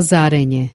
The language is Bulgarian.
пазарење.